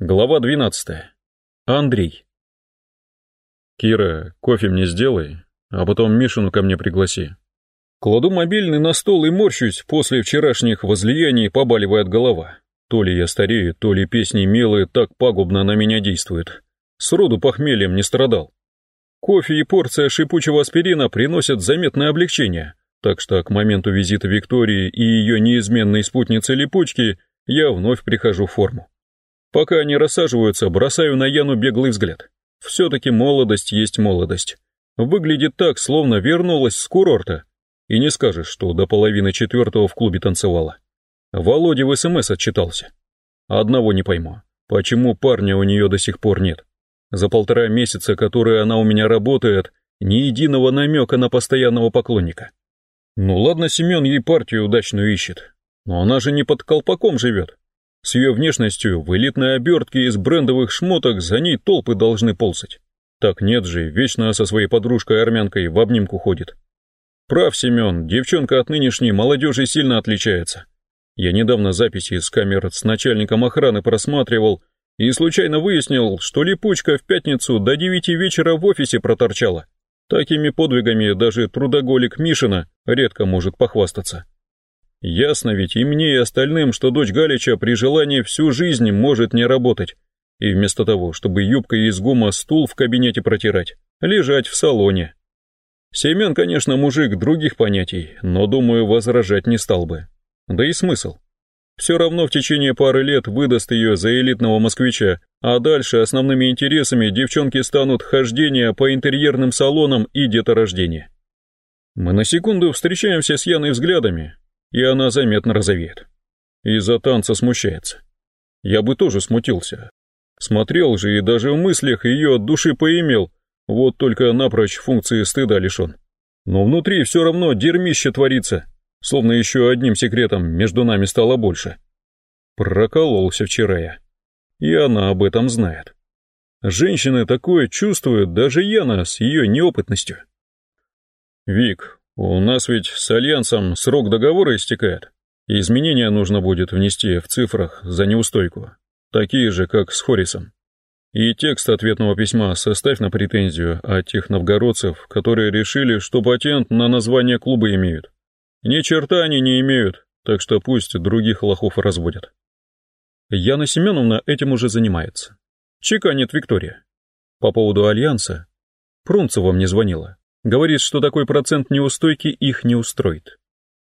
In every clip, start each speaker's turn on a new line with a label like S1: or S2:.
S1: Глава 12. Андрей. Кира, кофе мне сделай, а потом Мишину ко мне пригласи. Кладу мобильный на стол и морщусь, после вчерашних возлияний побаливает голова. То ли я старею, то ли песни милые так пагубно на меня действуют. Сроду похмельем не страдал. Кофе и порция шипучего аспирина приносят заметное облегчение, так что к моменту визита Виктории и ее неизменной спутницы Липучки я вновь прихожу в форму. Пока они рассаживаются, бросаю на Яну беглый взгляд. Все-таки молодость есть молодость. Выглядит так, словно вернулась с курорта. И не скажешь, что до половины четвертого в клубе танцевала. Володя в СМС отчитался. Одного не пойму. Почему парня у нее до сих пор нет? За полтора месяца, которые она у меня работает, ни единого намека на постоянного поклонника. Ну ладно, Семен ей партию удачную ищет. Но она же не под колпаком живет. С ее внешностью в элитной обертке из брендовых шмоток за ней толпы должны ползать. Так нет же, вечно со своей подружкой-армянкой в обнимку ходит. Прав, Семен, девчонка от нынешней молодежи сильно отличается. Я недавно записи с камер с начальником охраны просматривал и случайно выяснил, что липучка в пятницу до девяти вечера в офисе проторчала. Такими подвигами даже трудоголик Мишина редко может похвастаться. Ясно ведь и мне, и остальным, что дочь Галича при желании всю жизнь может не работать. И вместо того, чтобы юбкой из гума стул в кабинете протирать, лежать в салоне. Семен, конечно, мужик других понятий, но, думаю, возражать не стал бы. Да и смысл. Все равно в течение пары лет выдаст ее за элитного москвича, а дальше основными интересами девчонки станут хождение по интерьерным салонам и деторождение. Мы на секунду встречаемся с Яной взглядами, и она заметно розовеет. Из-за танца смущается. Я бы тоже смутился. Смотрел же и даже в мыслях ее от души поимел, вот только напрочь функции стыда лишен. Но внутри все равно дерьмище творится, словно еще одним секретом между нами стало больше. Прокололся вчера я. И она об этом знает. Женщины такое чувствуют, даже Яна с ее неопытностью. «Вик, у нас ведь с Альянсом срок договора истекает, изменения нужно будет внести в цифрах за неустойку, такие же, как с Хорисом. И текст ответного письма составь на претензию от тех новгородцев, которые решили, что патент на название клуба имеют. Ни черта они не имеют, так что пусть других лохов разводят. Яна Семеновна этим уже занимается. Чеканит Виктория. По поводу Альянса. Прунцева мне звонила. Говорит, что такой процент неустойки их не устроит.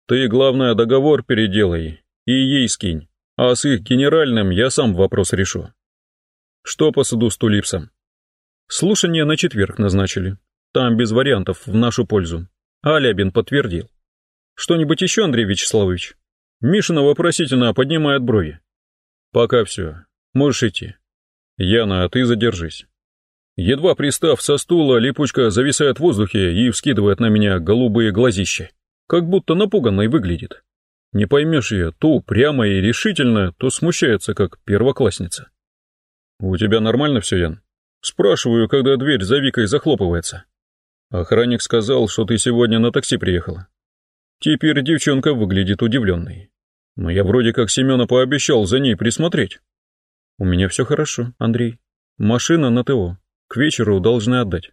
S1: Ты, главное, договор переделай и ей скинь, а с их генеральным я сам вопрос решу. Что по суду с Тулипсом? Слушание на четверг назначили. Там без вариантов, в нашу пользу. Алябин подтвердил. Что-нибудь еще, Андрей Вячеславович? Мишина вопросительно поднимает брови. Пока все. Можешь идти. Яна, а ты задержись. Едва пристав со стула, липучка зависает в воздухе и вскидывает на меня голубые глазища. Как будто напуганной выглядит. Не поймешь ее, то прямо и решительно, то смущается, как первоклассница. «У тебя нормально все, Ян?» Спрашиваю, когда дверь за Викой захлопывается. Охранник сказал, что ты сегодня на такси приехала. Теперь девчонка выглядит удивленной. Но я вроде как Семена пообещал за ней присмотреть. У меня все хорошо, Андрей. Машина на ТО. К вечеру должны отдать.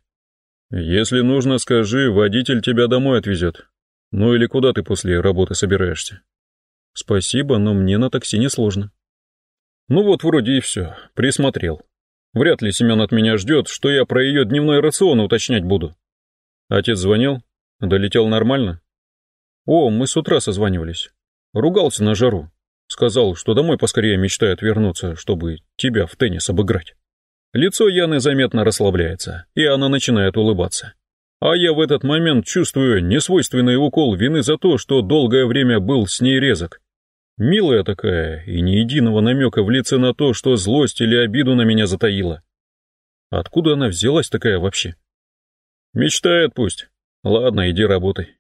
S1: Если нужно, скажи, водитель тебя домой отвезет. Ну или куда ты после работы собираешься? Спасибо, но мне на такси не сложно. Ну вот вроде и все, присмотрел. Вряд ли Семен от меня ждет, что я про ее дневной рацион уточнять буду. Отец звонил? Долетел нормально? О, мы с утра созванивались. Ругался на жару. Сказал, что домой поскорее мечтает вернуться, чтобы тебя в теннис обыграть. Лицо Яны заметно расслабляется, и она начинает улыбаться. А я в этот момент чувствую несвойственный укол вины за то, что долгое время был с ней резок. Милая такая, и ни единого намека в лице на то, что злость или обиду на меня затаила. Откуда она взялась такая вообще? Мечтает пусть. Ладно, иди работай.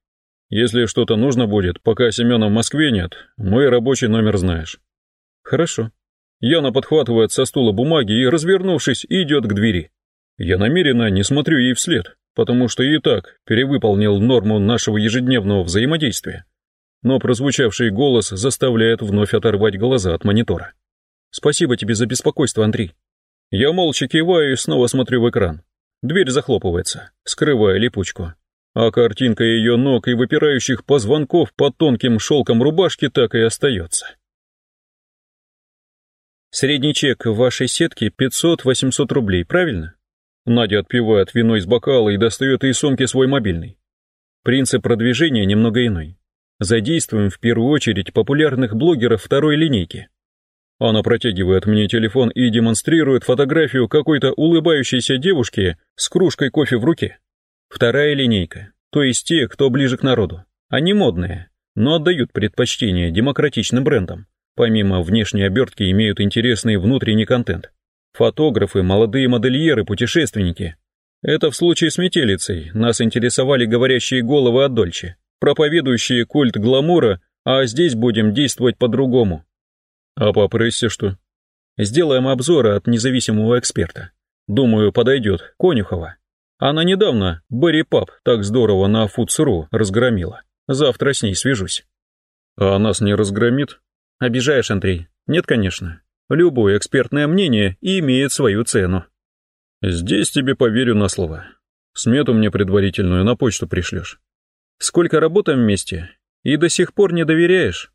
S1: Если что-то нужно будет, пока Семена в Москве нет, мой рабочий номер знаешь. Хорошо. Яна подхватывает со стула бумаги и, развернувшись, идет к двери. Я намеренно не смотрю ей вслед, потому что и так перевыполнил норму нашего ежедневного взаимодействия. Но прозвучавший голос заставляет вновь оторвать глаза от монитора. Спасибо тебе за беспокойство, Андрей. Я молча киваю и снова смотрю в экран. Дверь захлопывается, скрывая липучку. А картинка ее ног и выпирающих позвонков под тонким шелком рубашки так и остается. Средний чек в вашей сетке 500-800 рублей, правильно? Надя отпивает вино из бокала и достает из сумки свой мобильный. Принцип продвижения немного иной. Задействуем в первую очередь популярных блогеров второй линейки. Она протягивает мне телефон и демонстрирует фотографию какой-то улыбающейся девушки с кружкой кофе в руке. Вторая линейка, то есть те, кто ближе к народу. Они модные, но отдают предпочтение демократичным брендам. Помимо внешней обертки имеют интересный внутренний контент. Фотографы, молодые модельеры, путешественники. Это в случае с метелицей. Нас интересовали говорящие головы от Дольче, проповедующие культ гламура, а здесь будем действовать по-другому. А по прессе что? Сделаем обзоры от независимого эксперта. Думаю, подойдет Конюхова. Она недавно Берри Пап так здорово на Фудс.ру разгромила. Завтра с ней свяжусь. А нас не разгромит? Обижаешь, Андрей? Нет, конечно. Любое экспертное мнение имеет свою цену. Здесь тебе поверю на слово. Смету мне предварительную на почту пришлешь. Сколько работаем вместе, и до сих пор не доверяешь?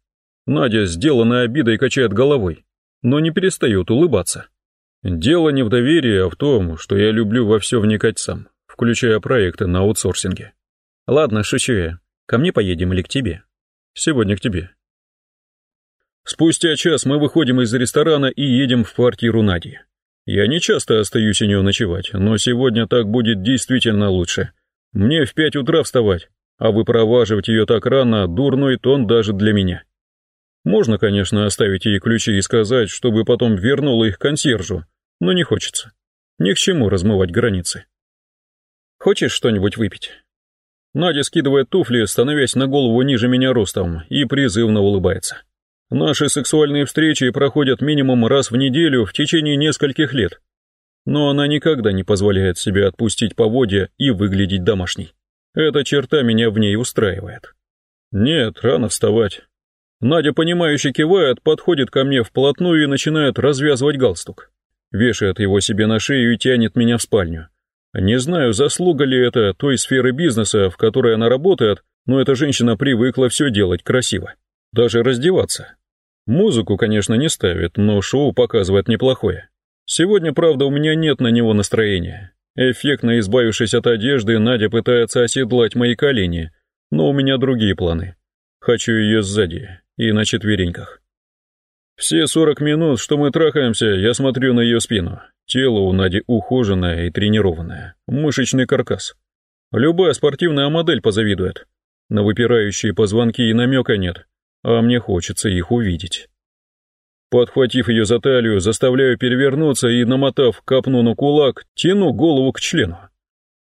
S1: Надя, сделанная обидой, качает головой, но не перестает улыбаться. Дело не в доверии, а в том, что я люблю во все вникать сам, включая проекты на аутсорсинге. Ладно, шучу я. Ко мне поедем или к тебе? Сегодня к тебе. Спустя час мы выходим из ресторана и едем в квартиру Нади. Я не часто остаюсь у нее ночевать, но сегодня так будет действительно лучше. Мне в пять утра вставать, а выпроваживать ее так рано – дурной тон даже для меня. Можно, конечно, оставить ей ключи и сказать, чтобы потом вернула их консьержу, но не хочется. Ни к чему размывать границы. Хочешь что-нибудь выпить? Надя скидывает туфли, становясь на голову ниже меня ростом, и призывно улыбается. Наши сексуальные встречи проходят минимум раз в неделю в течение нескольких лет. Но она никогда не позволяет себе отпустить поводья и выглядеть домашней. Эта черта меня в ней устраивает. Нет, рано вставать. Надя, понимающе кивает, подходит ко мне вплотную и начинает развязывать галстук. Вешает его себе на шею и тянет меня в спальню. Не знаю, заслуга ли это той сферы бизнеса, в которой она работает, но эта женщина привыкла все делать красиво. Даже раздеваться. Музыку, конечно, не ставит, но шоу показывает неплохое. Сегодня, правда, у меня нет на него настроения. Эффектно избавившись от одежды, Надя пытается оседлать мои колени, но у меня другие планы. Хочу ее сзади, и на четвереньках. Все сорок минут, что мы трахаемся, я смотрю на ее спину. Тело у Нади ухоженное и тренированное, мышечный каркас. Любая спортивная модель позавидует. На выпирающие позвонки и намека нет, а мне хочется их увидеть. Подхватив ее за талию, заставляю перевернуться и, намотав капну на кулак, тяну голову к члену.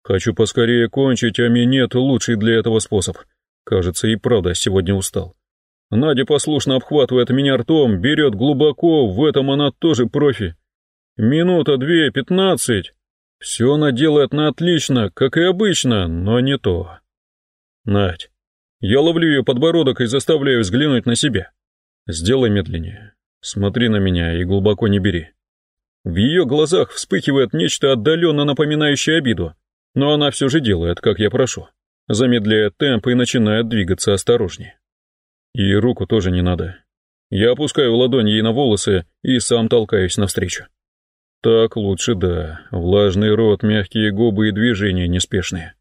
S1: Хочу поскорее кончить, а минет лучший для этого способ. Кажется, и правда сегодня устал. Надя послушно обхватывает меня ртом, берет глубоко, в этом она тоже профи. Минута, две, пятнадцать. Все она делает на отлично, как и обычно, но не то. Надь, я ловлю ее подбородок и заставляю взглянуть на себя. Сделай медленнее. Смотри на меня и глубоко не бери. В ее глазах вспыхивает нечто отдаленно напоминающее обиду, но она все же делает, как я прошу, замедляет темп и начинает двигаться осторожнее. И руку тоже не надо. Я опускаю ладонь ей на волосы и сам толкаюсь навстречу. Так лучше да, влажный рот, мягкие губы и движения неспешные.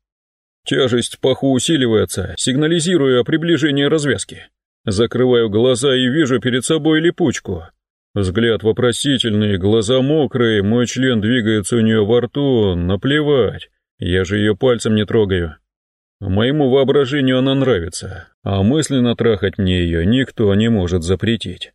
S1: Тяжесть паху усиливается, сигнализируя о приближении развязки. Закрываю глаза и вижу перед собой липучку. Взгляд вопросительный, глаза мокрые, мой член двигается у нее во рту, наплевать, я же ее пальцем не трогаю. Моему воображению она нравится, а мысленно трахать мне ее никто не может запретить.